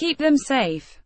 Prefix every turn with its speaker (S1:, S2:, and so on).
S1: keep them safe.